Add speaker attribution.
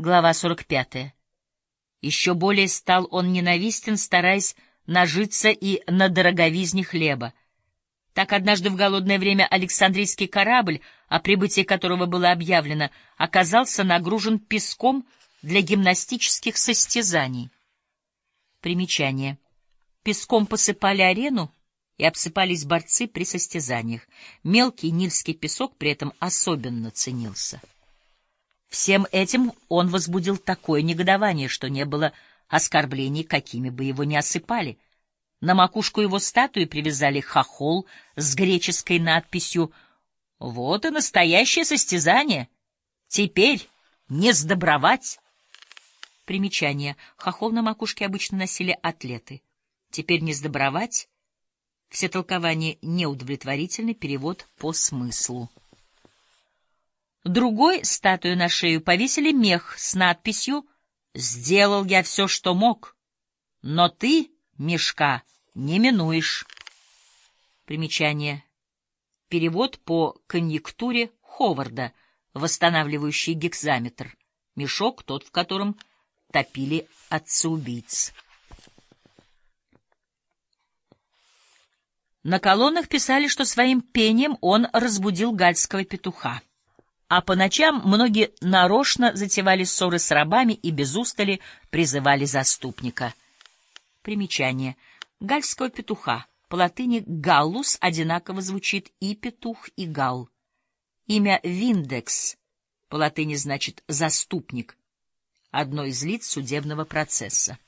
Speaker 1: Глава 45. Еще более стал он ненавистен, стараясь нажиться и на дороговизне хлеба. Так однажды в голодное время Александрийский корабль, о прибытии которого было объявлено, оказался нагружен песком для гимнастических состязаний. Примечание. Песком посыпали арену и обсыпались борцы при состязаниях. Мелкий нильский песок при этом особенно ценился. Всем этим он возбудил такое негодование, что не было оскорблений, какими бы его ни осыпали. На макушку его статуи привязали хохол с греческой надписью «Вот и настоящее состязание! Теперь не сдобровать!» Примечание. Хохол на макушке обычно носили атлеты. Теперь не сдобровать. Все толкования неудовлетворительны, перевод по смыслу. Другой статую на шею повесили мех с надписью «Сделал я все, что мог, но ты, мешка, не минуешь». Примечание. Перевод по конъюнктуре Ховарда, восстанавливающий гексаметр. Мешок, тот, в котором топили отца-убийц. На колоннах писали, что своим пением он разбудил гальского петуха. А по ночам многие нарочно затевали ссоры с рабами и без устали призывали заступника. Примечание. Гальского петуха. По латыни «галлус» одинаково звучит и петух, и гал. Имя Виндекс по латыни значит «заступник», одно из лиц судебного процесса.